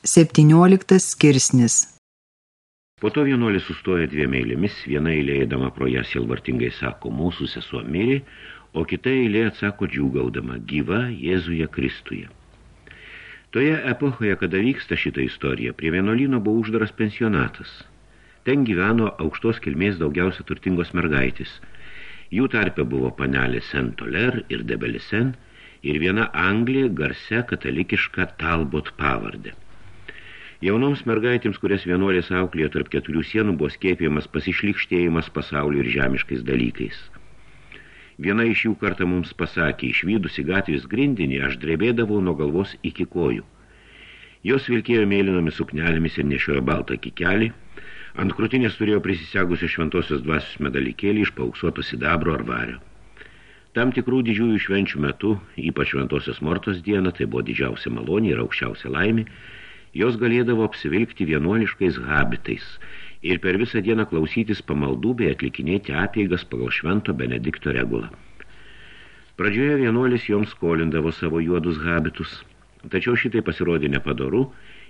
17 skirsnis Po to vienuolė sustoja dviem eilėmis, viena eilė eidama pro ją silvartingai sako, mūsų sesuo mirė, o kita eilė atsako džiūgaudama, gyva Jėzuje Kristuje. Toje epochoje, kada vyksta šita istorija, prie vienuolino buvo uždaras pensionatas. Ten gyveno aukštos kilmės daugiausia turtingos mergaitis. Jų tarpe buvo panelė Saint-Toler ir Debelisen ir viena Anglija garse katalikiška Talbot pavardė. Jaunoms mergaitėms, kurias vienuolės auklėjo tarp keturių sienų, buvo skėpiamas pasišlikštėjimas pasaulio ir žemiškais dalykais. Viena iš jų kartą mums pasakė, išvydusi gatvės grindinį, aš drebėdavau nuo galvos iki kojų. Jos vilkėjo mėlynomis suknelėmis ir nešiojo baltą kikelį, ant krūtinės turėjo prisisegusi šventosios dvasios medalikėlį iš pauksuoto sidabro ar vario. Tam tikrų didžiųjų švenčių metu, ypač šventosios mortos dieną, tai buvo didžiausia malonė ir aukščiausia laimė, jos galėdavo apsivilkti vienuoliškais habitais ir per visą dieną klausytis pamaldų bei atlikinėti apeigas pagal švento Benedikto regulą. Pradžioje vienuolis joms skolindavo savo juodus habitus, tačiau šitai pasirodė nepadoru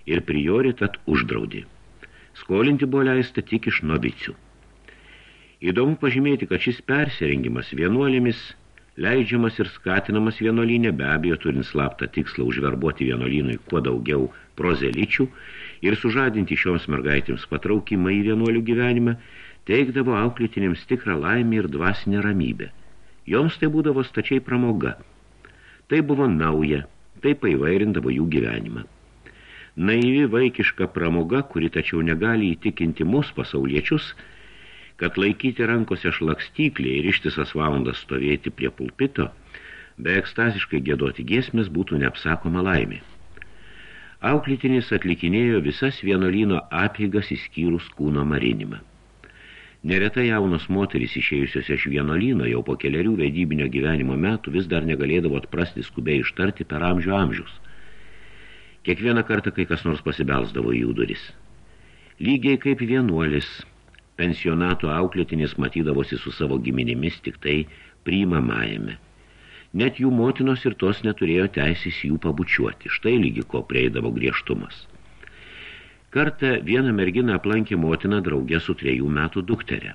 ir priori tad uždraudė. Skolinti buvo leista tik iš novicių. Įdomu pažymėti, kad šis persirengimas vienuolėmis leidžiamas ir skatinamas vienuolynė, be abejo turint slaptą tikslą užverbuoti vienuolynui kuo daugiau prozelyčių ir sužadinti šioms mergaitėms patraukimą į vienuolių gyvenimą, teikdavo auklėtinėms tikrą laimę ir dvasinę ramybę. Joms tai būdavo stačiai pramoga. Tai buvo nauja, tai paivairindavo jų gyvenimą. Naivi vaikiška pramoga, kuri tačiau negali įtikinti mus pasauliečius, kad laikyti rankose šlakstyklį ir ištisas valandas stovėti prie pulpito, be ekstaziškai gėdoti giesmės būtų neapsakoma laimė. Auklytinis atlikinėjo visas vienolyno apėgas įskyrus kūno marinimą. Neretai jaunos moteris išėjusios iš vienolyno jau po keliarių vedybinio gyvenimo metų vis dar negalėdavo atprasti skubiai ištarti per amžių amžius. Kiekvieną kartą, kai kas nors pasibelsdavo jų duris. Lygiai kaip vienuolis – pensionato auklėtinis matydavosi su savo giminimis tik tai priimamajame. Net jų motinos ir tos neturėjo teisės jų pabučiuoti, štai lygi ko prieidavo griežtumas. Kartą vieną merginą aplankė motina draugė su trejų metų dukterė.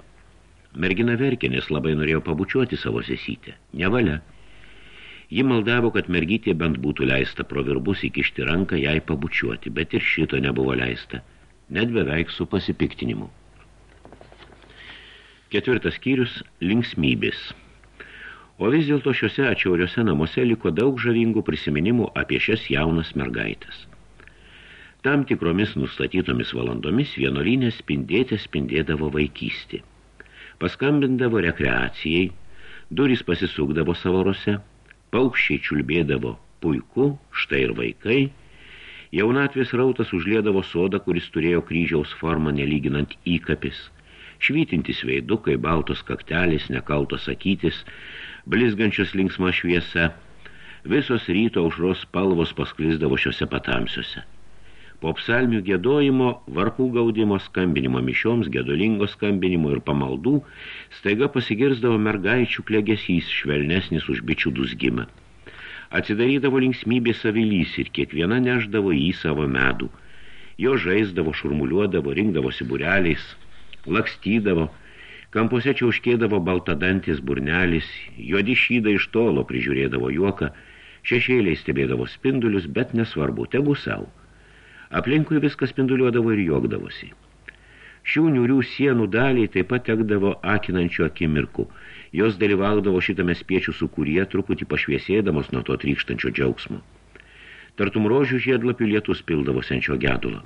Mergina verkė, nes labai norėjo pabučiuoti savo sesytę. Nevalia. Ji maldavo, kad mergytė bent būtų leista pro virbus įkišti ranką jai pabučiuoti, bet ir šito nebuvo leista, net beveik su pasipiktinimu. Ketvirtas skyrius – linksmybės. O vis dėlto šiuose atšiauriuose namuose liko daug žavingų prisiminimų apie šias jaunas mergaitės. Tam tikromis nustatytomis valandomis vienolinė spindėtė spindėdavo vaikystį. Paskambindavo rekreacijai, durys pasisukdavo savorose, paukščiai čiulbėdavo puiku, štai ir vaikai, jaunatvės rautas užlėdavo sodą, kuris turėjo kryžiaus formą nelyginant įkapis – švytintis veidukai, baltos kaktelis, nekaltos sakytis, blizgančios linksma šviesa, visos ryto aušros spalvos pasklisdavo šiuose patamsiuose. Po psalmių gėdojimo, varpų gaudimo, skambinimo mišioms, gėdolingo skambinimo ir pamaldų, staiga pasigirzdavo mergaičių klegesys švelnesnis už bičių dusgimą. Atsidarydavo linksmybė savilys ir kiekviena neždavo į savo medų. Jo žaisdavo, šurmuliuodavo, rinkdavosi bureliais – lakstydavo, kampuose čiauškėdavo baltadantis burnelis, juodi šyda iš tolo prižiūrėdavo juoką, šešėliai stebėdavo spindulius, bet nesvarbu, tegu savo. Aplinkui viskas spinduliuodavo ir juokdavosi. Šių niurių sienų daliai taip pat tekdavo akinančių akimirkų. Jos dalyvaudavo šitame spiečių sukūrie, truputį pašviesėdamos nuo to trykštančio džiaugsmo. Tartum rožių žiedlapių lietus pildavo senčio gedulo.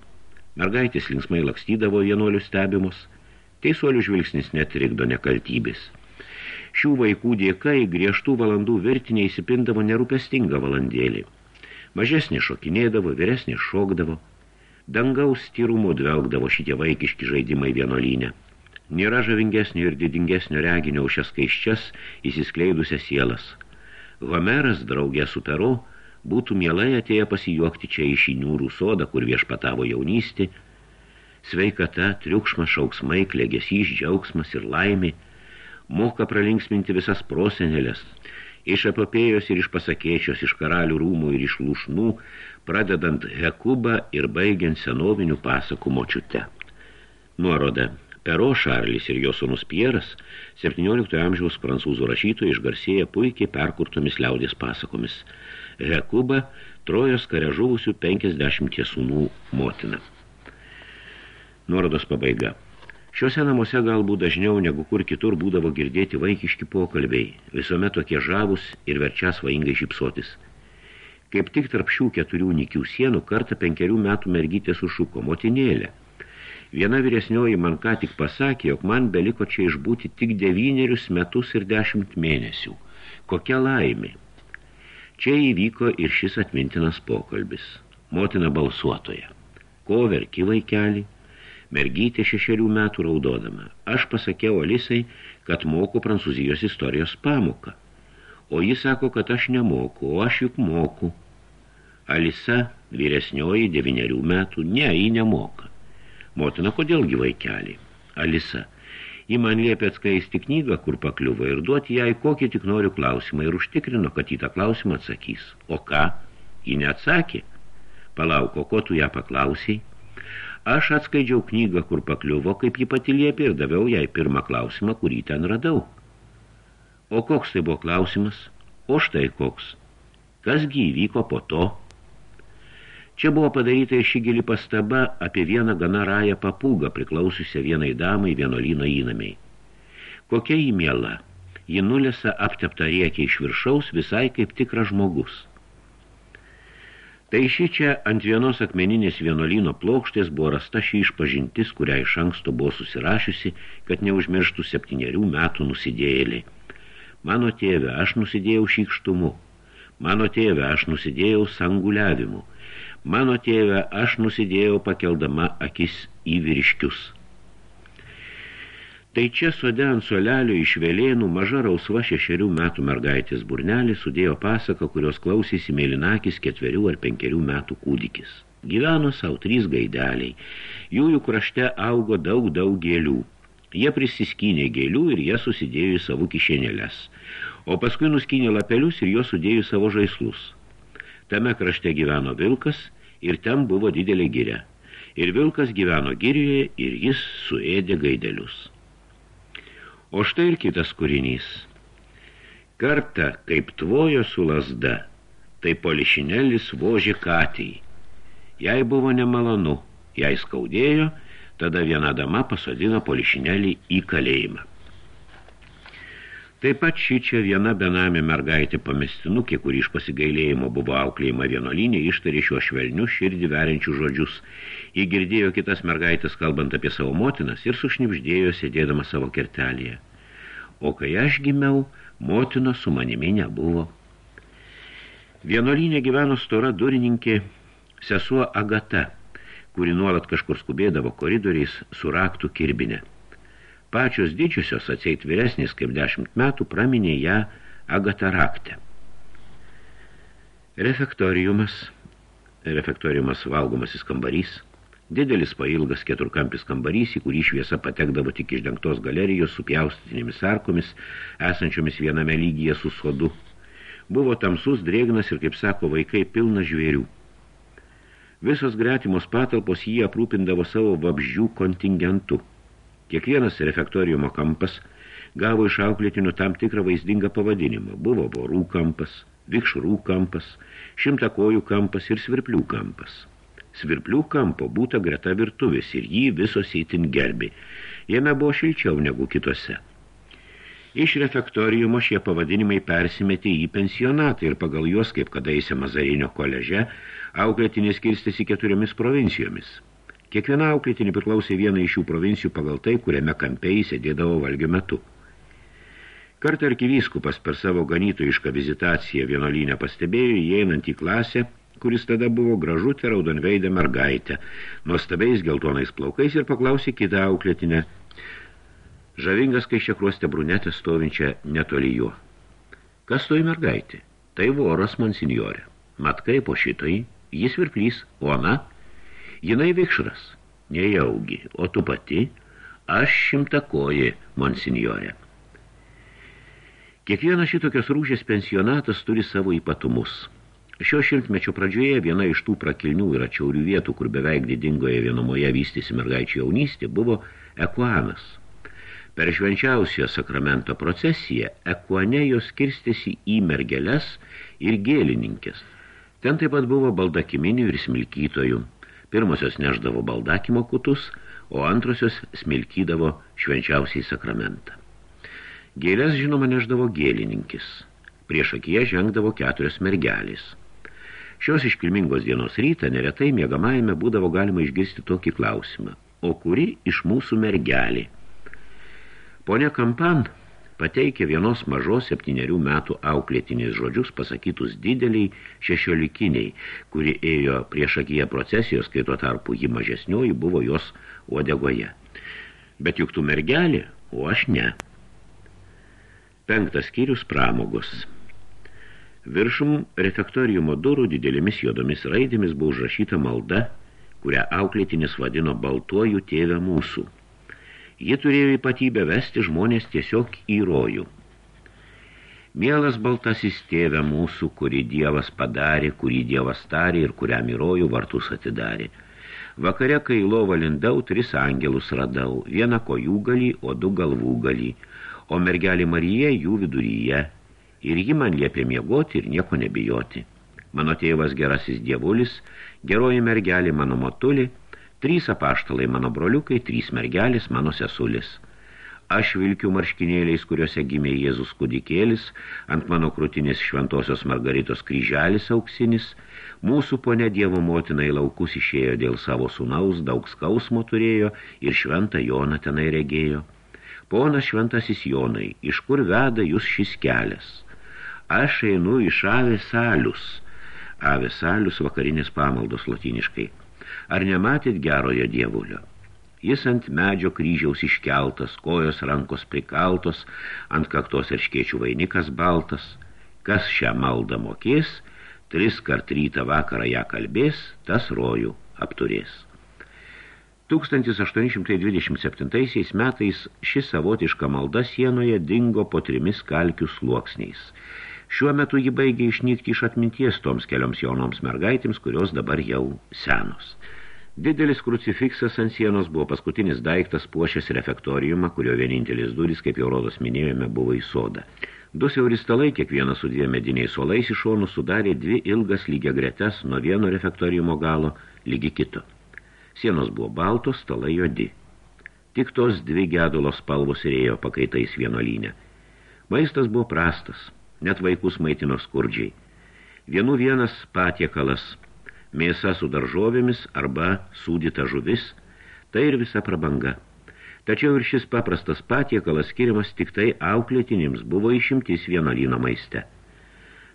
Mergaitės linksmai lakstydavo vienuolių stebimus – Teisuolių žvilgsnis netrikdo nekaltybės. Šių vaikų dėka į griežtų valandų virtinė įsipindavo nerūpestingą valandėlį. Mažesnė šokinėdavo, vyresnė šokdavo. Dangaus tyrumu dvelgdavo šitie vaikiški žaidimai vienolyne. Nėra žavingesnio ir didingesnio reginio už šias skaiščias įsiskleidusias sielas. Homeras, draugė su Peru, būtų mielai atėję pasijuokti čia iš įniūrų sodą, kur viešpatavo jaunystį, sveikata, triukšmas, šauksmai, klėgesys, džiaugsmas ir laimė, moka pralinksminti visas prosenelės, Iš apopėjos ir iš pasakėčios, iš karalių rūmų ir iš lūšnų, pradedant Hekubą ir baigiant senovinių pasakų močiute. Nuoroda. Pero Šarlis ir jo sunus Pieras 17 amžiaus prancūzų rašytojai išgarsėja puikiai perkurtomis liaudės pasakomis. Hekuba – Trojos kare žuvusių 50 sūnų motina. Nuorodos pabaiga. Šiuose namuose galbūt dažniau negu kur kitur būdavo girdėti vaikiški pokalbiai, visuomet tokie žavus ir verčia svaingai šipsotis. Kaip tik tarp šių keturių nikių sienų kartą penkerių metų mergytė sušuko motinėlę. Viena vyresnioji man ką tik pasakė, jog man beliko čia išbūti tik devynerius metus ir dešimt mėnesių. Kokia laimė! Čia įvyko ir šis atmintinas pokalbis. Motina balsuotoja. Ko verki vaikelį? Mergytė šešerių metų raudodama. Aš pasakiau Alisai, kad moku prancūzijos istorijos pamoką. O jis sako, kad aš nemoku, o aš juk moku. Alisa, vyresnioji devynerių metų, ne, ji nemoka. Motina, kodėlgi vaikeliai? Alisa, ji man liepė atskaisti knygą, kur pakliuvo ir duoti jai kokį tik noriu klausimą ir užtikrino, kad į tą klausimą atsakys. O ką? Ji neatsakė. Palauko, ko tu ją paklausiai? Aš atskaidžiau knygą, kur pakliuvo, kaip ji pati liepė ir daviau jai pirmą klausimą, kurį ten radau. O koks tai buvo klausimas? O štai koks. Kasgi įvyko po to? Čia buvo padaryta ši gili pastaba apie vieną gana rają papūgą, priklausiusią vienai damai vienolyno įnamiai. Kokia jį miela? Ji nulėsa apteptą riekę iš viršaus visai kaip tikras žmogus. Tai ši čia ant vienos akmeninės vienolyno plokštės buvo rasta šį išpažintis, kurią iš anksto buvo susirašiusi, kad neužmirštų septyniarių metų nusidėjėliai. Mano tėve, aš nusidėjau šykštumu. Mano tėve, aš nusidėjau sanguliavimu. Mano tėve, aš nusidėjau pakeldama akis į vyriškius. Tai čia sode ant solelio iš vėlėnų maža rausva šešerių metų mergaitės burnelį sudėjo pasaką, kurios klausėsi mėlynakis ketverių ar penkerių metų kūdikis. Gyveno savo trys gaideliai. Jų jų krašte augo daug daug gėlių. Jie prisiskynė gėlių ir jie susidėjo į savo kišenėlės. O paskui nuskynė lapelius ir juos sudėjo į savo žaislus. Tame krašte gyveno vilkas ir ten buvo didelė giria. Ir vilkas gyveno girioje ir jis suėdė gaidelius. O štai ir kitas kūrinys. Kartą, kaip tvojo su lasda, tai polišinelis vožė katį. Jai buvo nemalonu, jai skaudėjo, tada viena dama pasodino polišinelį į kalėjimą. Taip pat ši čia viena benamė mergaitė pamestinukė, kuri iš pasigailėjimo buvo auklėjama vienolinė, ištarė šiuo švelniu širdį veriančių žodžius. Ji girdėjo kitas mergaitės kalbant apie savo motinas ir sušnipždėjo sėdėdama savo kertelėje. O kai aš gimiau, motino su manimi nebuvo. Vienolinė gyveno stora durininkė sesuo Agata, kuri nuolat kažkur skubėdavo koridoriais su raktų kirbinė. Pačios didžiosios atseit vyresnės kaip dešimt metų praminė ją Agata raktę. Refektoriumas, refektoriumas valgomasis kambarys – Didelis pailgas keturkampis kambarys, į kurį šviesa patekdavo tik iš dengtos galerijos su pjaustytinėmis arkomis, esančiomis viename lygyje su sodu. Buvo tamsus, drėgnas ir, kaip sako vaikai, pilna žvėrių. Visos gretimos patalpos jį aprūpindavo savo vabzdžių kontingentu. Kiekvienas refektoriumo kampas gavo iš auklėtinių tam tikrą vaizdingą pavadinimą. Buvo vorų kampas, vikšrų kampas, šimtakojų kampas ir svirplių kampas. Svirplių kampo būta greta virtuvės ir jį visos įtin gerbi. Jame buvo šilčiau negu kitose. Iš refektoriumo šie pavadinimai persimetė į pensionatą ir pagal juos, kaip kadaise Mazarinio koleže, auklėtinė skirstėsi keturiomis provincijomis. Kiekviena auklėtinė priklausė vieną iš šių provincijų pagal tai, kuriame kampei sėdėdavo valgio metu. Kartą arkivyskupas per savo ganytojišką vizitaciją vienuolynę pastebėjo, įeinant į klasę, kuris tada buvo gražutė raudonveidę mergaitę, nuostabiais geltonais plaukais ir paklausė kitą auklėtinę, žavingas kaiščiakruostė brunetę stovinčią netoli juo. Kas toji mergaitė? Tai voras, monsinjorė. Mat kaip po šitai, jis virplys, o ana, jinai vikšras, nejaugi, o tu pati, aš šimtakoji, monsinjorė. Kiekvienas šitokios rūžės pensionatas turi savo ypatumus. Šio šimtmečio pradžioje viena iš tų prakilnių ir atšiaurių vietų, kur beveik didingoje vienumoje vystėsi mergaičių jaunystė, buvo Ekuanas. Per švenčiausią sakramento procesiją Ekuane jos skirstėsi į mergeles ir gėlininkės. Ten taip pat buvo baldakiminių ir smilkytojų. Pirmosios neždavo baldakimo kutus, o antrosios smilkydavo švenčiausiai sakramentą. Gėlės, žinoma, neždavo gėlininkis. Prieš akiją žengdavo keturios mergelės. Šios iškilmingos dienos rytą neretai miegamajame būdavo galima išgirsti tokį klausimą. O kuri iš mūsų mergelė? Pone Kampan pateikė vienos mažos septyniarių metų auklėtiniais žodžius pasakytus dideliai šešiolikiniai, kuri ėjo prieš akiją procesijos, kai tuo tarpu ji mažesnioji buvo jos uodegoje. Bet juk tu mergelė, o aš ne. Penktas skyrius pramogos. Viršum refektoriumo durų didelėmis juodomis raidėmis buvo užrašyta malda, kurią auklėtinis vadino baltuoju tėvę mūsų. Ji turėjo ypatybę vesti žmonės tiesiog į rojų. Mielas baltasis tėvė mūsų, kurį Dievas padarė, kurį Dievas tarė ir kuriam į rojų vartus atidarė. Vakare, kai lovą lindau, tris angelus radau, vieną kojų galį, o du galvų galį, o mergelį Mariją jų viduryje – ir ji man liepė miegoti ir nieko nebijoti. Mano tėvas gerasis dievulis, geroji mergelė mano motulį, trys apaštalai mano broliukai, trys mergelis mano sesulis. Aš vilkiu marškinėliais, kuriuose gimė Jėzus kudikėlis, ant mano krūtinės šventosios Margaritos kryželis auksinis, mūsų ponė Dievo motina į laukus išėjo dėl savo sunaus, daug skausmo turėjo ir šventą Joną tenai regėjo. Ponas šventasis Jonai, iš kur veda jūs šis kelias? Aš einu iš avesalius. Avesalius vakarinės pamaldos latiniškai. Ar nematėt gerojo dievulio? Jis ant medžio kryžiaus iškeltas, kojos rankos prikaltos, ant kaktos erškėčių vainikas baltas. Kas šią maldą mokės, tris kart rytą vakarą ją kalbės, tas rojų apturės. 1827 metais ši savotiška malda sienoje dingo po trimis kalkių sluoksniais – Šiuo metu ji baigė išnykti iš atminties toms kelioms jaunoms mergaitėms, kurios dabar jau senos. Didelis krucifiksas ant sienos buvo paskutinis daiktas puošęs refektoriumą, kurio vienintelis duris, kaip jau rodos minėjome, buvo į sodą. Du siauri stalai, kiekvienas su dviem mediniais suolais iš šonų sudarė dvi ilgas lygia gretes nuo vieno refektoriumo galo lygi kito. Sienos buvo baltos, stalai jodi. Tik tos dvi gedulos spalvos rėjo pakaitais vienolyne. Maistas buvo prastas, net vaikus maitino skurdžiai. Vienų vienas patiekalas, mėsa su daržovėmis arba sūdyta žuvis, tai ir visa prabanga. Tačiau ir šis paprastas patiekalas skiriamas tik tai auklėtinims buvo išimtis vienolyno maiste.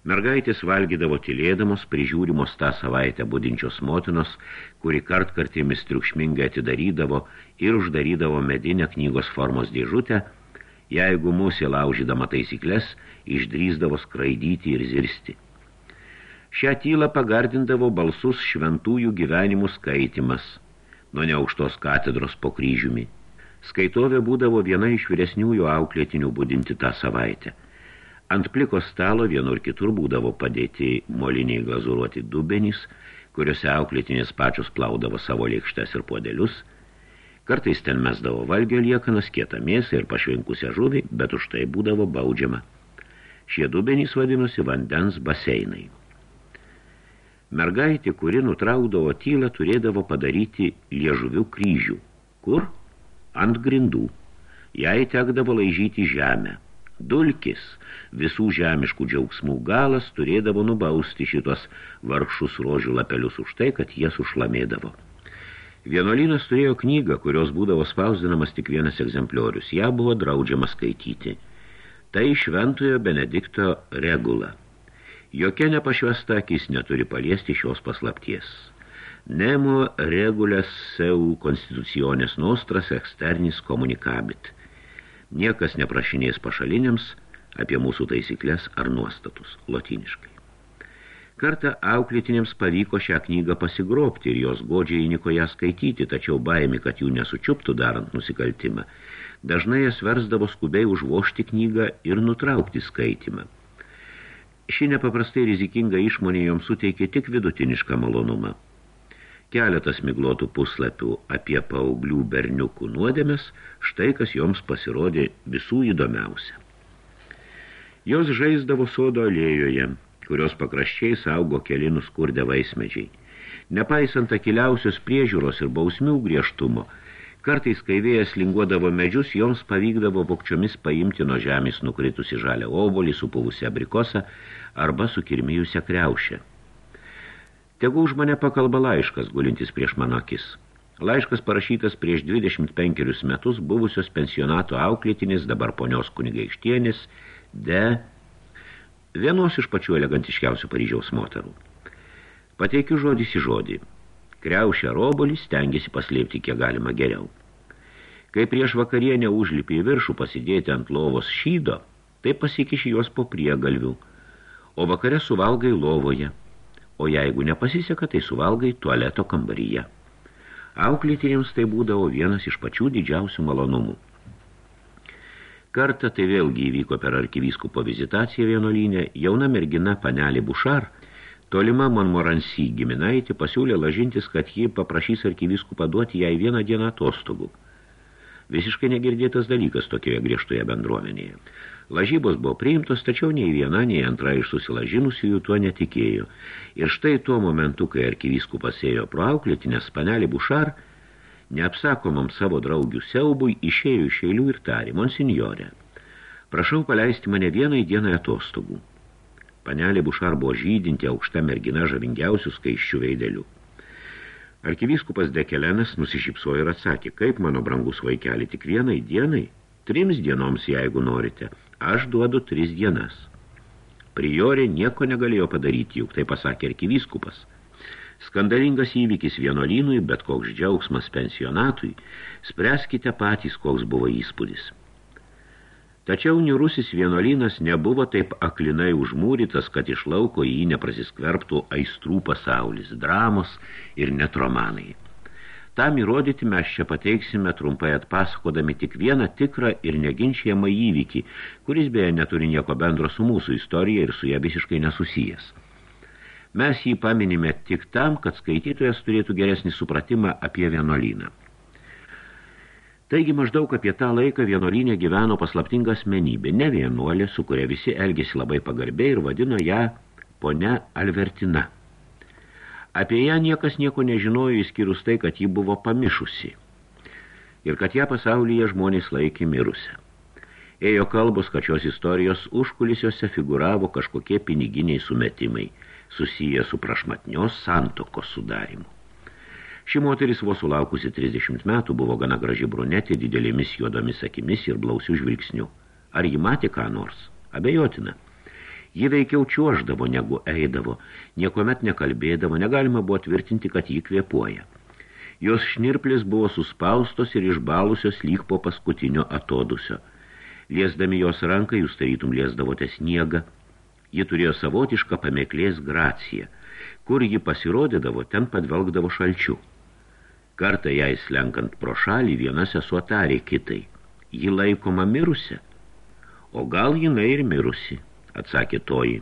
Mergaitės valgydavo tylėdamos, prižiūrimos tą savaitę budinčios motinos, kuri kartkartėmis triukšmingai atidarydavo ir uždarydavo medinę knygos formos dėžutę, jeigu mūsų laužydama taisyklės išdrysdavo skraidyti ir zirsti. Šią tylą pagardindavo balsus šventųjų gyvenimų skaitimas, nuo neaukštos katedros po kryžiumi. Skaitovė būdavo viena iš vyresniųjų auklėtinių būdinti tą savaitę. Ant pliko stalo vienur kitur būdavo padėti moliniai glazuruoti dubenys, kuriuose auklėtinės pačios plaudavo savo lėkštes ir puodelius – Kartais ten mesdavo valgio liekanas, kietą mėsą ir pašvinkusią žuvį, bet už tai būdavo baudžiama. Šie dubenys vadinosi vandens baseinai. Mergaitė, kuri nutraukdavo tylą, turėdavo padaryti liežuvių kryžių. Kur? Ant grindų. Jai tekdavo laižyti žemę. Dulkis, visų žemiškų džiaugsmų galas, turėdavo nubausti šitos vargšus rožių lapelius už tai, kad jie sušlamėdavo. Vienolynas turėjo knygą, kurios būdavo spausdinamas tik vienas egzempliorius. Ja buvo draudžiama skaityti. Tai šventojo Benedikto regula. Jokia nepašvesta akis neturi paliesti šios paslapties. Nemo regulės seu konstitucionės nostras externis komunikabit. Niekas neprašinės pašaliniams apie mūsų taisyklės ar nuostatus, lotiniškai. Kartą auklėtinėms pavyko šią knygą pasigrobti ir jos godžiai įniko ją skaityti, tačiau baimi, kad jų nesučiuptų darant nusikaltimą. Dažnai jas versdavo skubiai užvošti knygą ir nutraukti skaitimą. Ši nepaprastai rizikinga išmonė joms suteikė tik vidutinišką malonumą. Keletas miglotų puslapių apie paauglių berniukų nuodėmes, štai kas joms pasirodė visų įdomiausia. Jos žaisdavo sodo alėjoje, kurios pakraščiai saugo keli nuskurdę vaismedžiai. Nepaisant akiliausios priežiūros ir bausmių griežtumo, kartais, kai vėjas linguodavo medžius, joms pavykdavo vokčiomis paimti nuo žemės nukritusi žalę obolį, supuvusią abrikosą arba sukirmijusią kriaušę. Tegu už mane pakalba laiškas, gulintis prieš mano akis. Laiškas parašytas prieš 25 metus buvusios pensionato auklėtinis, dabar ponios kunigaikštienis, de vienos iš pačių elegantiškiausių Paryžiaus moterų. Pateikiu žodis į žodį. Kriaušę robolį stengiasi paslėpti kiek galima geriau. Kai prieš vakarienę užlipį į viršų pasidėti ant lovos šydo, tai pasikiši juos po priegalvių, o vakare suvalgai lovoje, o jeigu nepasiseka, tai suvalgai tualeto kambaryje. Auklėtiniams tai būdavo vienas iš pačių didžiausių malonumų. Kartą tai vėlgi įvyko per arkivyskupo vizitaciją vienuolynę, jauna mergina panelė Bušar – Tolima Monmoransi giminaitė pasiūlė lažintis, kad ji paprašys arkivyskupą duoti jai vieną dieną atostogų. Visiškai negirdėtas dalykas tokioje griežtoje bendruomenėje. Lažybos buvo priimtos, tačiau nei viena, nei antra iš susilažinusiųjų tuo netikėjo. Ir štai tuo momentu, kai arkivyskupas ėjo pro auklėtinės panelį Bušar, neapsakomam savo draugių siaubui išėjo iš eilių ir tarė, monsinjorė, prašau paleisti mane vienai dienai atostogų. Panelė Bušar buvo žydinti aukšta mergina žavingiausių skaiščių veidelių. Arkivyskupas Dekelenas nusišypsojo ir atsakė, kaip mano brangus vaikeli, tik vienai dienai, trims dienoms, jeigu norite, aš duodu tris dienas. Priorė nieko negalėjo padaryti, juk tai pasakė arkivyskupas. Skandalingas įvykis vienuolynui, bet koks džiaugsmas pensionatui, spręskite patys, koks buvo įspūdis. Tačiau niurusis vienuolynas nebuvo taip aklinai užmūrytas, kad iš lauko jį neprasiskverbtų aistrų pasaulis, dramos ir net romanai. Tam įrodyti mes čia pateiksime trumpai atpasakodami tik vieną tikrą ir neginčiamą įvykį, kuris beje neturi nieko bendro su mūsų istorija ir su ją visiškai nesusijęs. Mes jį paminime tik tam, kad skaitytojas turėtų geresnį supratimą apie vienuolyną. Taigi maždaug apie tą laiką vienuolynė gyveno paslaptinga asmenybė, ne vienuolė, su kuria visi elgėsi labai pagarbiai ir vadino ją ponia Alvertina. Apie ją niekas nieko nežinojo, įskyrus tai, kad ji buvo pamišusi ir kad ją pasaulyje žmonės laikė mirusią. Ėjo kalbos, kad šios istorijos užkulisiuose figuravo kažkokie piniginiai sumetimai, susiję su prašmatnios santokos sudarimu. Ši moteris vos sulaukusi 30 metų buvo gana graži brunetė didelėmis juodomis akimis ir blausių žvilgsnių. Ar ji matė ką nors? Abejotina. Ji veikiau čiuoždavo, negu eidavo, niekomet nekalbėdavo, negalima buvo tvirtinti, kad jį kvėpuoja. Jos šnirplis buvo suspaustos ir išbalusios lyg po paskutinio atodusio. Liesdami jos ranką, jūs tarytum liesdavote sniegą. Ji turėjo savotišką pameklės graciją. Kur ji pasirodydavo, ten padvelgdavo šalčiu. Kartą jai slenkant pro šalį viena sesuo tarė kitai. Ji laikoma mirusi. O gal jinai ir mirusi, atsakė toji.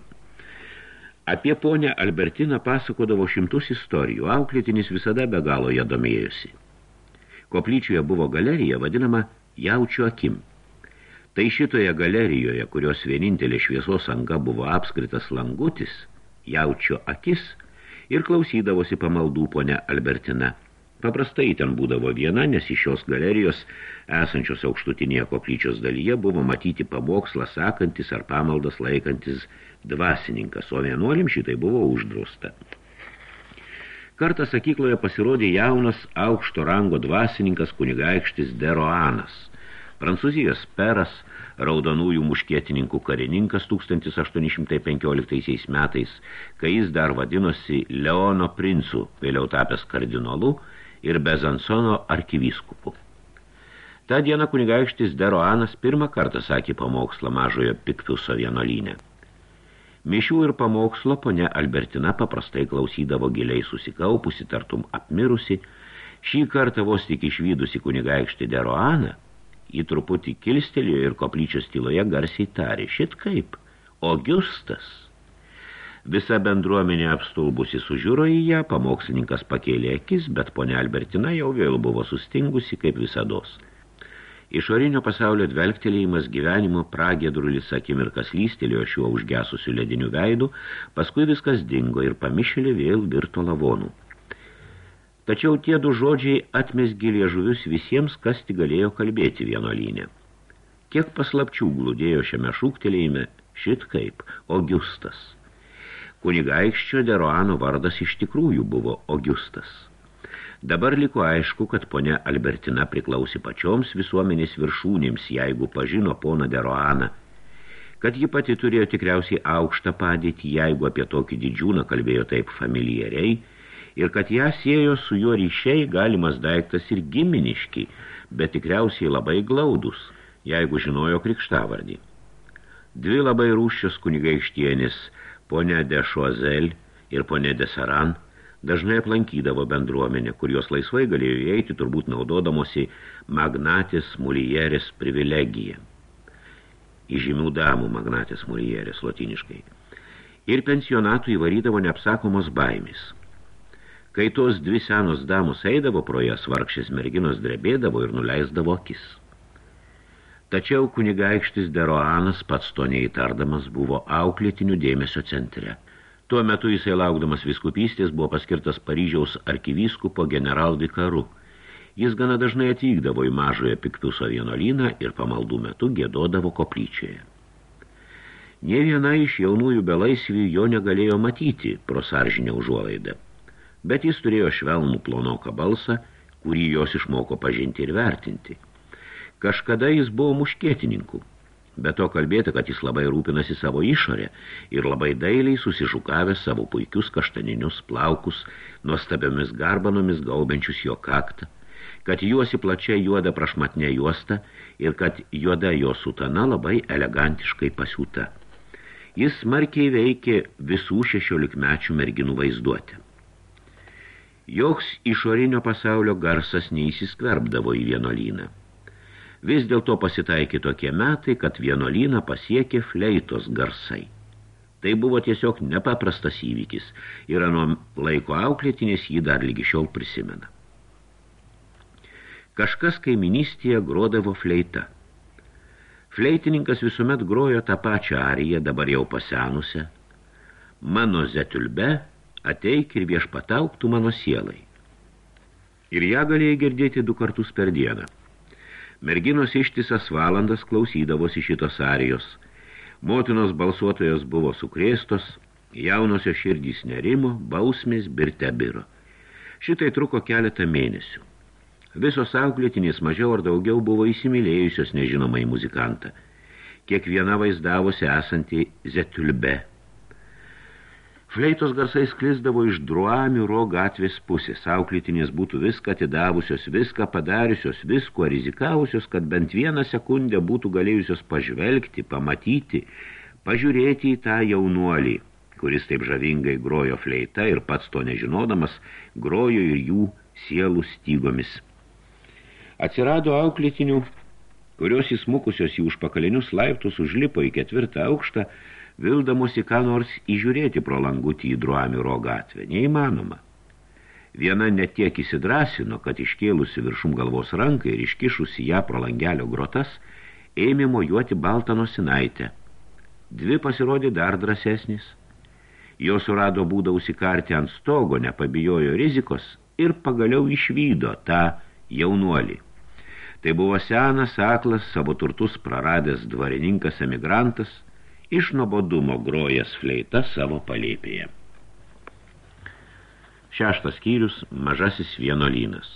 Apie ponę Albertiną pasakodavo šimtus istorijų, auklėtinis visada be galo ją domėjosi. Koplyčioje buvo galerija, vadinama jaučio akim. Tai šitoje galerijoje, kurios vienintelė šviesos anga buvo apskritas langutis, jaučio akis ir klausydavosi pamaldų ponė Albertina – Paprastai ten būdavo viena, nes iš šios galerijos esančios aukštutinėje koplyčios dalyje buvo matyti pamokslą sakantis ar pamaldas laikantis dvasininkas, o vienuolim šitai buvo uždrausta. Kartą sakykloje pasirodė jaunas aukšto rango dvasininkas kunigaikštis Deroanas. Prancūzijos peras, raudonųjų muškietininkų karininkas 1815 metais, kai jis dar vadinosi Leono princu, vėliau tapęs kardinolu, ir Bezansono arkivyskupu. Ta diena kunigaikštis Deroanas pirmą kartą sakė pamokslą mažojo Piktuso vienolyne. Mišių ir pamokslo ponia Albertina paprastai klausydavo giliai susikaupusi, tartum apmirusi, šį kartą vos tik išvydusi kunigaikštį Deroaną, Į truputį kilstelėjo ir koplyčios tyloje garsiai tarė. Šit kaip? Augustas. Visa bendruomenė apstulbusi sužiūro į ją, pamokslininkas pakėlė akis, bet ponia Albertina jau vėl buvo sustingusi kaip visados. Išorinio pasaulio dvelgtelėjimas gyvenimo pragėdrulis akimirkas lystelėjo šiuo užgesusiu lediniu veidu, paskui viskas dingo ir pamišėlė vėl virto lavonų. Tačiau tie du žodžiai atmesgi liežuvius visiems, kas tik galėjo kalbėti vienolyne. Kiek paslapčių glūdėjo šiame šūktelėjime, šit kaip, Augustas. Kunigaikščio Deroano vardas iš tikrųjų buvo Augustas. Dabar liko aišku, kad ponia Albertina priklausė pačioms visuomenės viršūnėms, jeigu pažino poną Deroaną, kad ji pati turėjo tikriausiai aukštą padėtį, jeigu apie tokį didžiūną kalbėjo taip familiariai, ir kad ją siejo su juo ryšiai galimas daiktas ir giminiški, bet tikriausiai labai glaudus, jeigu žinojo krikštavardį. Dvi labai rūščios kunigaikštienės – Pone de Šuazel ir pone de Saran dažnai aplankydavo bendruomenę, kur jos laisvai galėjo įeiti, turbūt naudodamosi magnatis mulierės privilegiją. Įžymių damų magnatis mulierės lotiniškai. Ir pensionatų įvarydavo neapsakomos baimės. Kai tos dvi senos damos eidavo pro jas, vargšės merginos drebėdavo ir nuleisdavo akis. Tačiau kunigaikštis Deroanas pats to neįtardamas buvo auklėtinių dėmesio centre. Tuo metu jisai laukdamas viskupystės buvo paskirtas Paryžiaus arkivyskupo generalvikaru. Jis gana dažnai atvykdavo į mažoje Piktuso vienolyną ir pamaldų metu gėdodavo koplyčioje. Nė viena iš jaunųjų belaisvių jo negalėjo matyti pro saržinę užuolaidą, bet jis turėjo švelnų plonoką balsą, kurį jos išmoko pažinti ir vertinti – Kažkada jis buvo muškėtininku. Be to kalbėta, kad jis labai rūpinasi savo išorę ir labai dailiai susižukavęs savo puikius kaštaninius plaukus, nuostabiomis garbanomis gaubenčius jo kaktą, kad juosi plačia juoda prašmatnė juosta ir kad juoda jo sutana labai elegantiškai pasiūta. Jis smarkiai veikė visų šešiolikmečių merginų vaizduotę. Joks išorinio pasaulio garsas neįsiskverbdavo į vienolyną. Vis dėlto pasitaikė tokie metai, kad vienolyną pasiekė fleitos garsai. Tai buvo tiesiog nepaprastas įvykis ir nuo laiko auklėtinės jį dar lygi šiol prisimena. Kažkas kaiminystėje grodavo fleita. Fleitininkas visuomet grojo tą pačią ariją, dabar jau pasenusią. Mano zetulbe ateik ir viešpatauktų mano sielai. Ir ją galėjai girdėti du kartus per dieną. Merginos ištisas valandas klausydavosi šitos arijos. Motinos balsuotojos buvo sukrėstos, jaunosios širdys nerimo, bausmės birte biro. Šitai truko keletą mėnesių. Visos auklėtinės mažiau ar daugiau buvo įsimylėjusios nežinomai muzikantą. Kiekviena vaizdavosi esantį Zetulbe – Fleitos garsai sklisdavo iš druamių gatvės pusės. Auklytinės būtų viską atidavusios, viską padariusios, visko rizikavusios, kad bent vieną sekundę būtų galėjusios pažvelgti, pamatyti, pažiūrėti į tą jaunuolį, kuris taip žavingai grojo fleita ir pats to nežinodamas, grojo ir jų sielų stygomis. Atsirado auklytinių, kurios įsmukusios į užpakalinius laiptus užlipo į ketvirtą aukštą, vildamosi ką nors įžiūrėti pro langutį į Druamiro gatvę. Neįmanoma. Viena netiek įsidrasino, kad iškėlusi viršum galvos ranką ir iškišusi ją pro langelio grotas, ėmė mojuoti baltą nosinaitę. Dvi pasirodė dar drąsesnis. Jo surado būdą užsikarti ant stogo, nepabijojo rizikos ir pagaliau išvydo tą jaunuolį. Tai buvo senas, aklas, savo turtus praradęs dvarininkas emigrantas – iš nuobodumo grojas fleita savo palėpėje. Šeštas skyrius – mažasis vienolynas.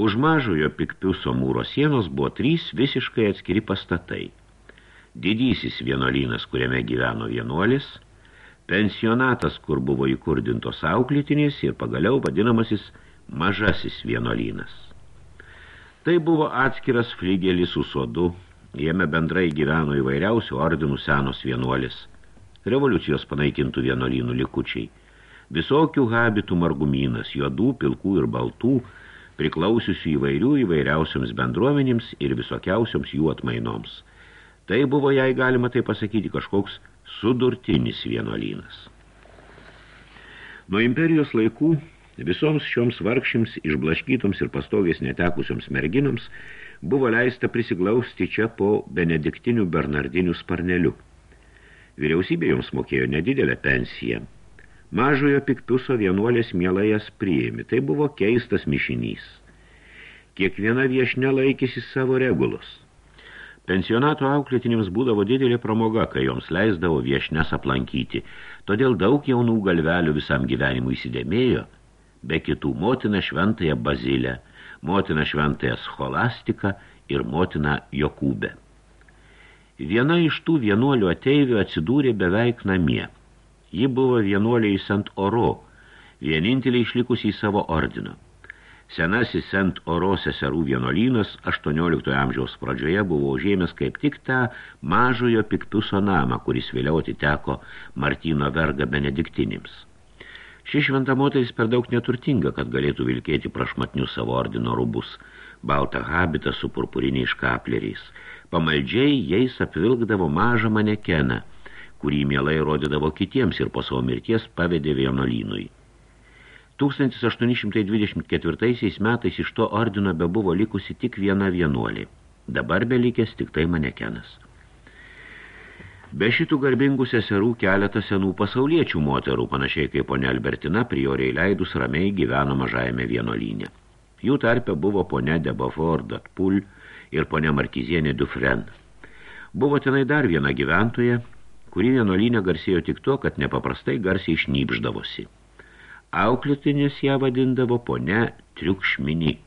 Už mažojo pikpiuso mūro sienos buvo trys visiškai atskiri pastatai. Didysis vienolynas, kuriame gyveno vienuolis, pensionatas, kur buvo įkurdintos auklytinės ir pagaliau vadinamasis mažasis vienolynas. Tai buvo atskiras fligelis su sodu, Jame bendrai gyveno įvairiausių ordinų senos vienuolis, revoliucijos panaikintų vienuolynų likučiai, visokių habitų margumynas, juodų, pilkų ir baltų, priklausiusių įvairių įvairiausioms bendruomenėms ir visokiausioms jų atmainoms. Tai buvo, jei galima tai pasakyti, kažkoks sudurtinis vienolynas. Nuo imperijos laikų visoms šioms vargšims, išblaškytoms ir pastogės netekusioms merginoms buvo leista prisiglausti čia po benediktinių bernardinių sparnelių. Vyriausybė joms mokėjo nedidelę pensiją. Mažojo piktuso vienuolės mielai jas priėmė. Tai buvo keistas mišinys. Kiekviena viešne laikėsi savo regulos. Pensionato auklėtinėms būdavo didelė pramoga, kai joms leisdavo viešnes aplankyti, todėl daug jaunų galvelių visam gyvenimui įsidėmėjo, be kitų motina šventąją Bazilę, motina šventąją Scholastiką ir motina Jokūbę. Viena iš tų vienuolių ateivių atsidūrė beveik namie. Ji buvo vienuolė į Sant Oro, vienintelė išlikusi į savo ordino. Senasis Sent Oro seserų vienolynas 18 amžiaus pradžioje buvo užėmęs kaip tik tą mažojo piktuso namą, kuris vėliau atiteko Martino verga benediktinims. Ši šventa moteris per daug neturtinga, kad galėtų vilkėti prašmatnius savo ordino rubus, baltą habitą su purpuriniais škapleriais. Pamaldžiai jais apvilkdavo mažą manekeną, kurį mielai rodydavo kitiems ir po savo mirties pavedė vienolynui. 1824 metais iš to ordino bebuvo likusi tik viena vienuolė. Dabar belikęs tik tai manekenas. Be šitų garbingų seserų keletą senų pasauliečių moterų, panašiai kaip ponia Albertina, prioriai leidus ramiai gyveno mažajame vienolyne. Jų tarpe buvo ponia de Beaufort d'Atpul ir ponia Markizienė Dufren. Buvo tenai dar viena gyventoja, kuri vienolyne garsėjo tik to, kad nepaprastai garsiai išnypždavosi. Auklėtinės ją vadindavo ponia triukšmini.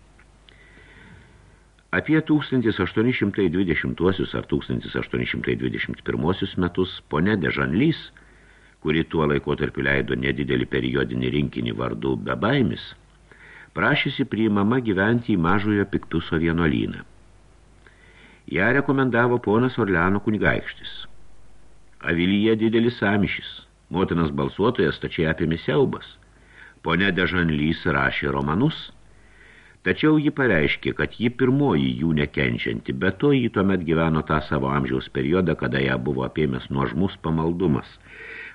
Apie 1820 ar 1821 metus ponia Dežanlys, kuri tuo laikotarpiu leido nedidelį periodinį rinkinį vardu Bebaimis, prašėsi priimama gyventi į mažojo piktuso vienolyną. Ja rekomendavo ponas Orleano kunigaikštis. Avilyje didelis samišis, motinas balsuotojas tačiai apėmė siaubas – Pone Dežanlys rašė romanus, tačiau ji pareiškė, kad ji pirmoji jų nekenčianti, bet to ji tuomet gyveno tą savo amžiaus periodą, kada ją buvo apėmęs nuožmus pamaldumas.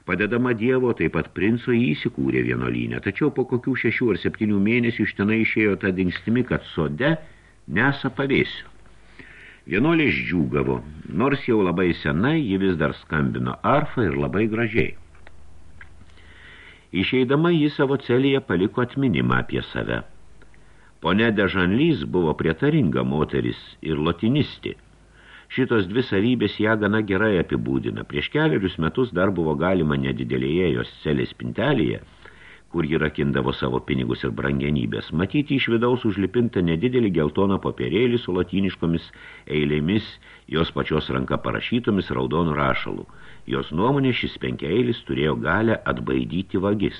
Padedama Dievo, taip pat princo jį įsikūrė vienuolynę, tačiau po kokių šešių ar septynių mėnesių iš tenai išėjo ta dingstimi, kad sode nesa pavėsiu. Vienuolė išdžiūgavo, nors jau labai senai ji vis dar skambino arfą ir labai gražiai. Išeidama jį savo celėje paliko atminimą apie save. Pone Dežanlys buvo prietaringa moteris ir lotinisti. Šitos dvi savybės ją gana gerai apibūdina. Prieš keliarius metus dar buvo galima nedidelėje jos celės pintelėje, kur ji rakindavo savo pinigus ir brangenybės, matyti iš vidaus užlipintą nedidelį geltoną papirėlį su latiniškomis eilėmis, jos pačios ranka parašytomis raudonų rašalų – Jos nuomonė šis penkiailis turėjo galę atbaidyti vagis.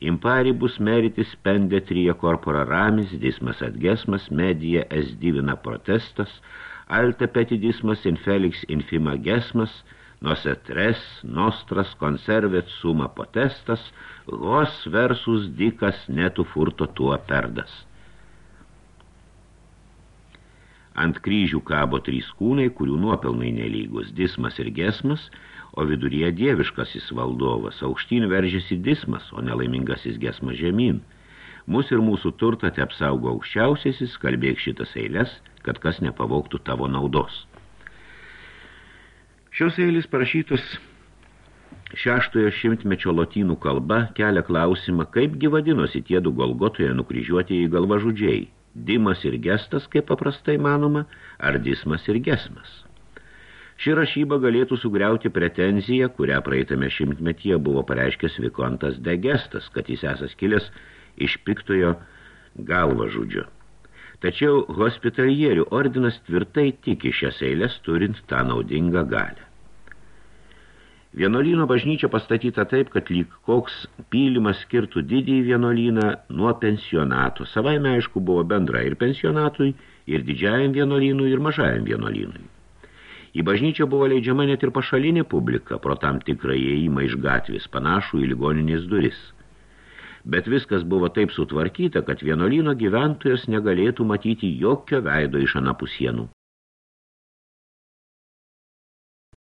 Imparibus meritis pendė trija corpora ramis, dismas atgesmas, medija es divina protestas, alta petidismas infelix infima gesmas, nosetres, nostras conservet suma potestas, hos versus dikas netu furto tuo perdas. Ant kryžių kabo trys kūnai, kurių nuopelnai nelygus, dismas ir gesmas – o viduryje dieviškasis valdovas, aukštyn veržėsi dismas, o nelaimingasis gesmas žemyn. Mus ir mūsų turtą te apsaugo aukščiausiasis, kalbėk šitas eilės, kad kas nepavoktų tavo naudos. Šios eilės parašytos šeštojo šimtmečio lotynų kalba kelia klausimą, kaipgi vadinosi tie du Golgotoje nukryžiuotieji galvažudžiai – dimas ir gestas, kaip paprastai manoma, ar dismas ir gesmas. Ši rašyba galėtų sugriauti pretenziją, kurią praeitame šimtmetyje buvo pareiškęs Vikontas Degestas, kad jis esas kilęs iš piktojo galva žudžio. Tačiau hospitalierių ordinas tvirtai tiki šias eilės turint tą naudingą galę. Vienolyno bažnyčia pastatyta taip, kad lyg koks pylimas skirtų didįjį vienolyną nuo pensionato. Savaime aišku buvo bendra ir pensionatui, ir didžiajam vienolynui, ir mažajam vienolynui. Į bažnyčią buvo leidžiama net ir pašalinė publika pro tam tikrą įėjimą iš gatvės, panašų į ligoninės duris. bet viskas buvo taip sutvarkyta, kad vienolyno gyventojas negalėtų matyti jokio veido iš anapusienų.